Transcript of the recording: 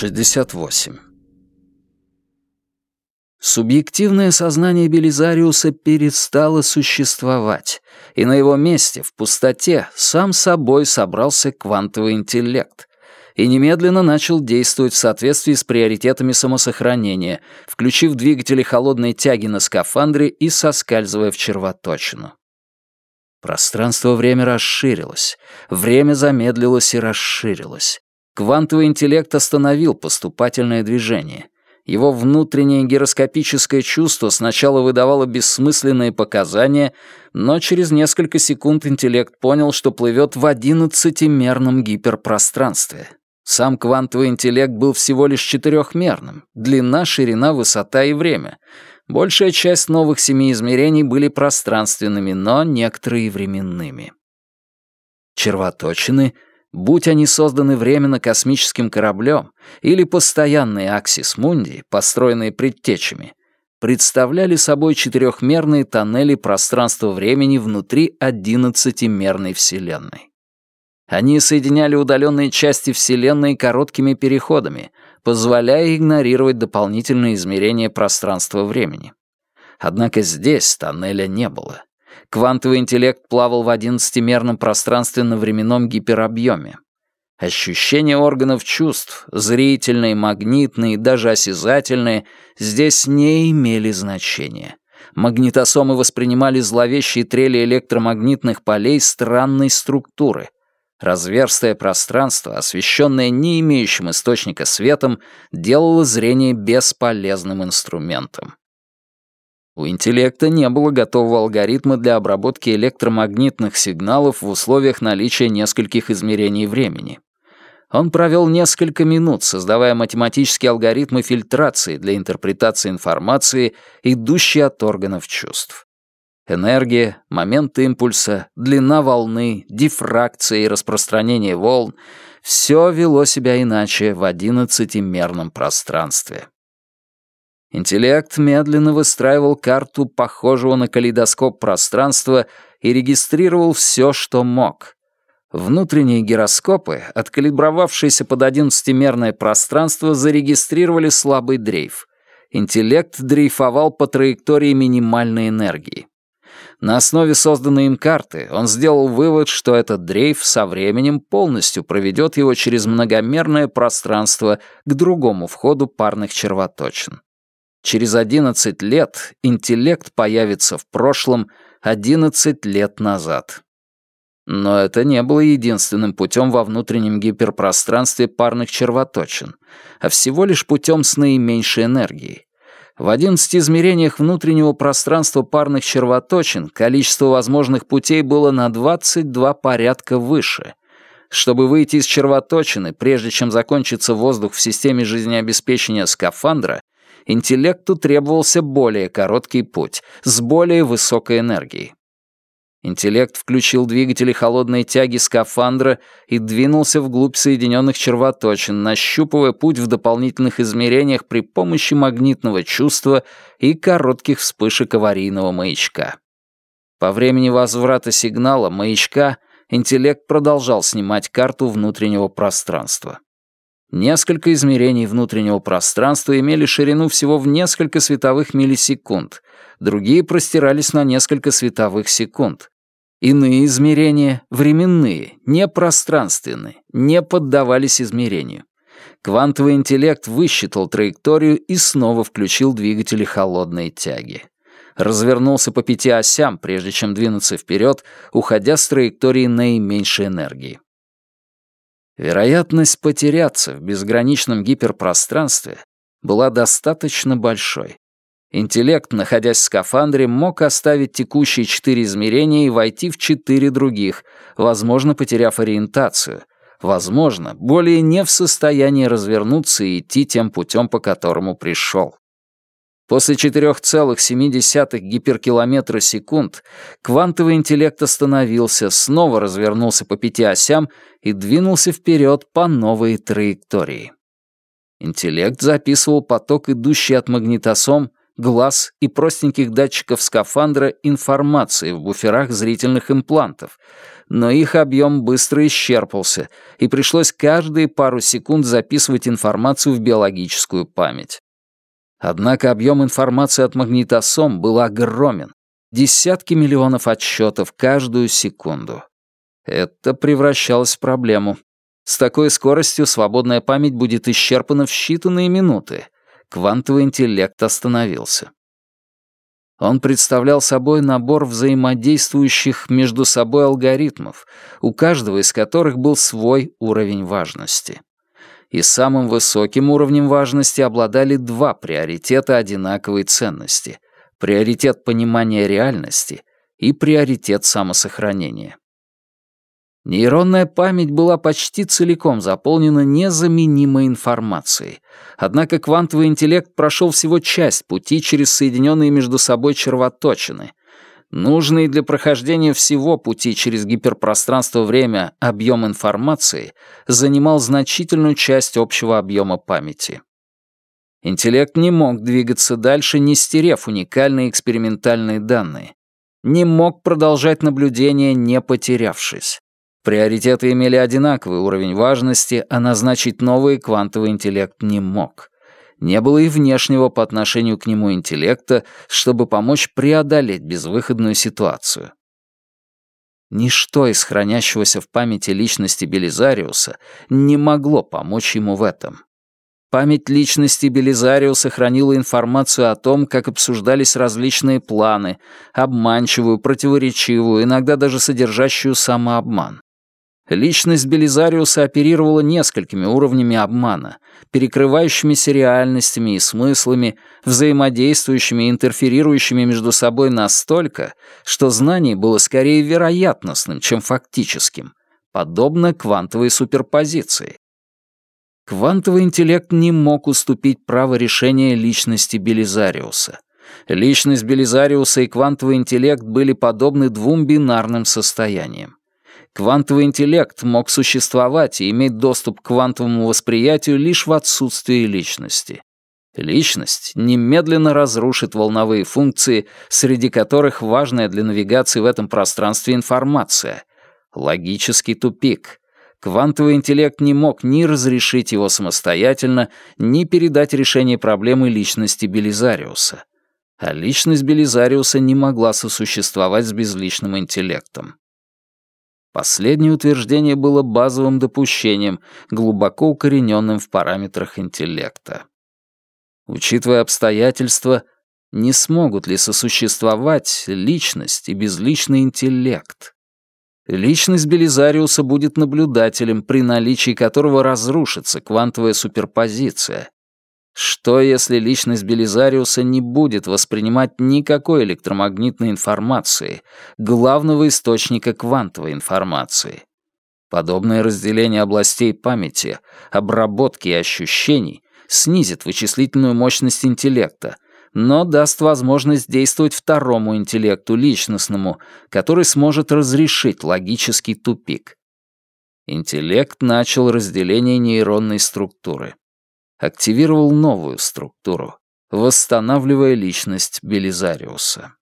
68. Субъективное сознание Белизариуса перестало существовать, и на его месте, в пустоте, сам собой собрался квантовый интеллект и немедленно начал действовать в соответствии с приоритетами самосохранения, включив двигатели холодной тяги на скафандре и соскальзывая в червоточину. Пространство-время расширилось, время замедлилось и расширилось. Квантовый интеллект остановил поступательное движение. Его внутреннее гироскопическое чувство сначала выдавало бессмысленные показания, но через несколько секунд интеллект понял, что плывет в одиннадцатимерном гиперпространстве. Сам квантовый интеллект был всего лишь четырехмерным — длина, ширина, высота и время. Большая часть новых семи измерений были пространственными, но некоторые временными. Червоточины — будь они созданы временно космическим кораблем или постоянные аксис мунди, построенные предтечами, представляли собой четырехмерные тоннели пространства-времени внутри одиннадцатимерной Вселенной. Они соединяли удаленные части Вселенной короткими переходами, позволяя игнорировать дополнительные измерения пространства-времени. Однако здесь тоннеля не было. Квантовый интеллект плавал в одиннадцатимерном пространственно-временном гиперобъеме. Ощущения органов чувств, зрительные, магнитные, даже осязательные, здесь не имели значения. Магнитосомы воспринимали зловещие трели электромагнитных полей странной структуры. Разверстое пространство, освещенное не имеющим источника светом, делало зрение бесполезным инструментом. У интеллекта не было готового алгоритма для обработки электромагнитных сигналов в условиях наличия нескольких измерений времени. Он провел несколько минут, создавая математические алгоритмы фильтрации для интерпретации информации, идущей от органов чувств. Энергия, момент импульса, длина волны, дифракция и распространение волн — все вело себя иначе в одиннадцатимерном пространстве. Интеллект медленно выстраивал карту похожего на калейдоскоп пространства и регистрировал все, что мог. Внутренние гироскопы, откалибровавшиеся под одиннадцатимерное пространство, зарегистрировали слабый дрейф. Интеллект дрейфовал по траектории минимальной энергии. На основе созданной им карты он сделал вывод, что этот дрейф со временем полностью проведет его через многомерное пространство к другому входу парных червоточин. Через 11 лет интеллект появится в прошлом 11 лет назад. Но это не было единственным путем во внутреннем гиперпространстве парных червоточин, а всего лишь путем с наименьшей энергией. В 11 измерениях внутреннего пространства парных червоточин количество возможных путей было на 22 порядка выше. Чтобы выйти из червоточины, прежде чем закончится воздух в системе жизнеобеспечения скафандра, интеллекту требовался более короткий путь, с более высокой энергией. Интеллект включил двигатели холодной тяги скафандра и двинулся вглубь соединенных червоточин, нащупывая путь в дополнительных измерениях при помощи магнитного чувства и коротких вспышек аварийного маячка. По времени возврата сигнала маячка интеллект продолжал снимать карту внутреннего пространства. Несколько измерений внутреннего пространства имели ширину всего в несколько световых миллисекунд, другие простирались на несколько световых секунд. Иные измерения, временные, не пространственные, не поддавались измерению. Квантовый интеллект высчитал траекторию и снова включил двигатели холодной тяги. Развернулся по пяти осям, прежде чем двинуться вперед, уходя с траектории наименьшей энергии. Вероятность потеряться в безграничном гиперпространстве была достаточно большой. Интеллект, находясь в скафандре, мог оставить текущие четыре измерения и войти в четыре других, возможно, потеряв ориентацию, возможно, более не в состоянии развернуться и идти тем путем, по которому пришел. После 4,7 гиперкилометра секунд квантовый интеллект остановился, снова развернулся по пяти осям и двинулся вперед по новой траектории. Интеллект записывал поток, идущий от магнитосом глаз и простеньких датчиков скафандра информации в буферах зрительных имплантов, но их объем быстро исчерпался, и пришлось каждые пару секунд записывать информацию в биологическую память. Однако объем информации от магнитосом был огромен. Десятки миллионов отсчетов каждую секунду. Это превращалось в проблему. С такой скоростью свободная память будет исчерпана в считанные минуты. Квантовый интеллект остановился. Он представлял собой набор взаимодействующих между собой алгоритмов, у каждого из которых был свой уровень важности и самым высоким уровнем важности обладали два приоритета одинаковой ценности — приоритет понимания реальности и приоритет самосохранения. Нейронная память была почти целиком заполнена незаменимой информацией, однако квантовый интеллект прошел всего часть пути через соединенные между собой червоточины, Нужный для прохождения всего пути через гиперпространство-время объем информации занимал значительную часть общего объема памяти. Интеллект не мог двигаться дальше, не стерев уникальные экспериментальные данные. Не мог продолжать наблюдение, не потерявшись. Приоритеты имели одинаковый уровень важности, а назначить новый квантовый интеллект не мог не было и внешнего по отношению к нему интеллекта, чтобы помочь преодолеть безвыходную ситуацию. Ничто из хранящегося в памяти личности Белизариуса не могло помочь ему в этом. Память личности Белизариуса хранила информацию о том, как обсуждались различные планы, обманчивую, противоречивую, иногда даже содержащую самообман. Личность Белизариуса оперировала несколькими уровнями обмана, перекрывающимися реальностями и смыслами, взаимодействующими и интерферирующими между собой настолько, что знание было скорее вероятностным, чем фактическим, подобно квантовой суперпозиции. Квантовый интеллект не мог уступить право решения личности Белизариуса. Личность Белизариуса и квантовый интеллект были подобны двум бинарным состояниям. Квантовый интеллект мог существовать и иметь доступ к квантовому восприятию лишь в отсутствии личности. Личность немедленно разрушит волновые функции, среди которых важная для навигации в этом пространстве информация. Логический тупик. Квантовый интеллект не мог ни разрешить его самостоятельно, ни передать решение проблемы личности Белизариуса. А личность Белизариуса не могла сосуществовать с безличным интеллектом. Последнее утверждение было базовым допущением, глубоко укорененным в параметрах интеллекта. Учитывая обстоятельства, не смогут ли сосуществовать личность и безличный интеллект? Личность Белизариуса будет наблюдателем, при наличии которого разрушится квантовая суперпозиция, что, если личность Белизариуса не будет воспринимать никакой электромагнитной информации, главного источника квантовой информации? Подобное разделение областей памяти, обработки и ощущений снизит вычислительную мощность интеллекта, но даст возможность действовать второму интеллекту, личностному, который сможет разрешить логический тупик. Интеллект начал разделение нейронной структуры активировал новую структуру, восстанавливая личность Белизариуса.